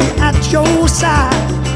At your side.